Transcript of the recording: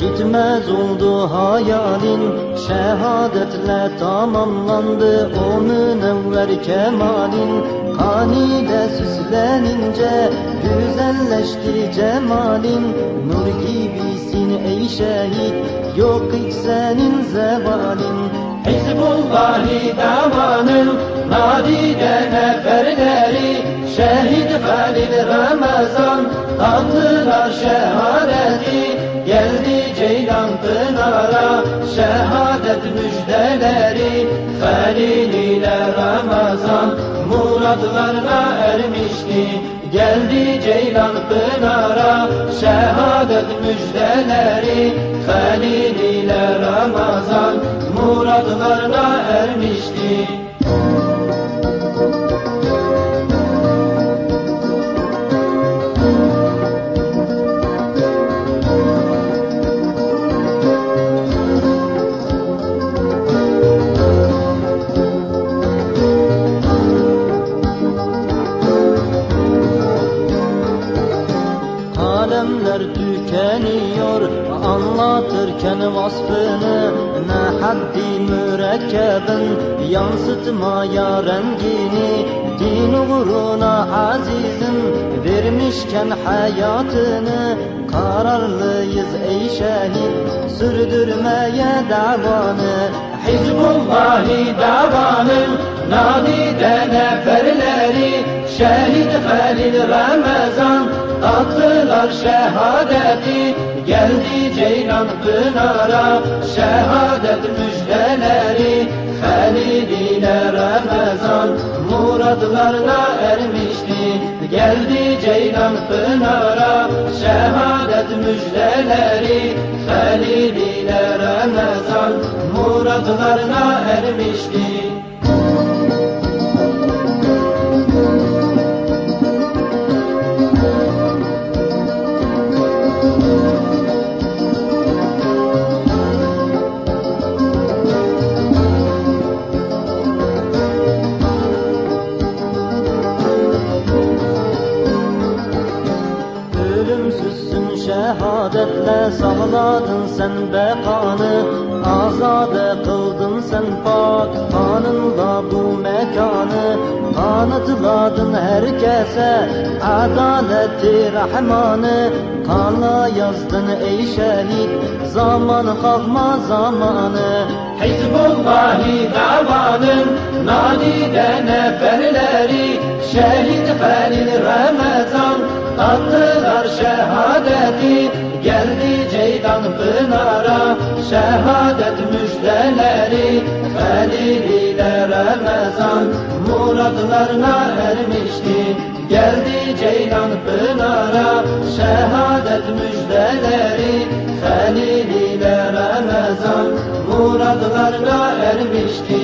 bitmez oldu hayalin. Şehadetle tamamlandı o münevver kemalin. Kanide süslenince güzelleşti cemalin. Nur gibisin ey şehit yok hiç senin zevalin. Hizbullahi davanın nadide neferleri Şehit Halil Ramazan tatlılar şehadeti Geldi Ceylan Pınar'a şehadet müjdeleri Halil ile Ramazan muradlarına ermişti. Geldi Ceylan Pınar'a şehadet müjdeleri Halil ile Ramazan muradlarına ermişti anlatırken vasfını Ne haddi mürekkebin yansıtmaya rengini Din uğruna azizim vermişken hayatını Kararlıyız ey şehit sürdürmeye davanı. Hizbullahi davanın nadide neferleri Şehit Halil Ramazan tattılar şehadeti Geldi Ceylan Pınar'a şehadet müjdeleri. Halil ile Ramazan muradlarına ermişti. Geldi Ceylan Pınar'a şehadet müjdeleri. Halil ile Ramazan muradlarına ermişti şehadetle sağladın sen bekanı Azade kıldın sen pak kanınla bu mekanı. Kanıtladın herkese adaleti rahmanı. Kanla yazdın ey şehit zaman kalkma zamanı. Hizbullahi davanın nadide neferleri Şehit Halil Ramazan tattılar şehadeti Geldi Ceylan Pınar'a. Şehadet müjdeleri Halil ile Ramazan muradlarına ermişti Geldi Ceylan Pınar'a. Şehadet müjdeleri Halil ile Ramazan muradlarına ermişti